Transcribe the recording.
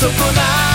損な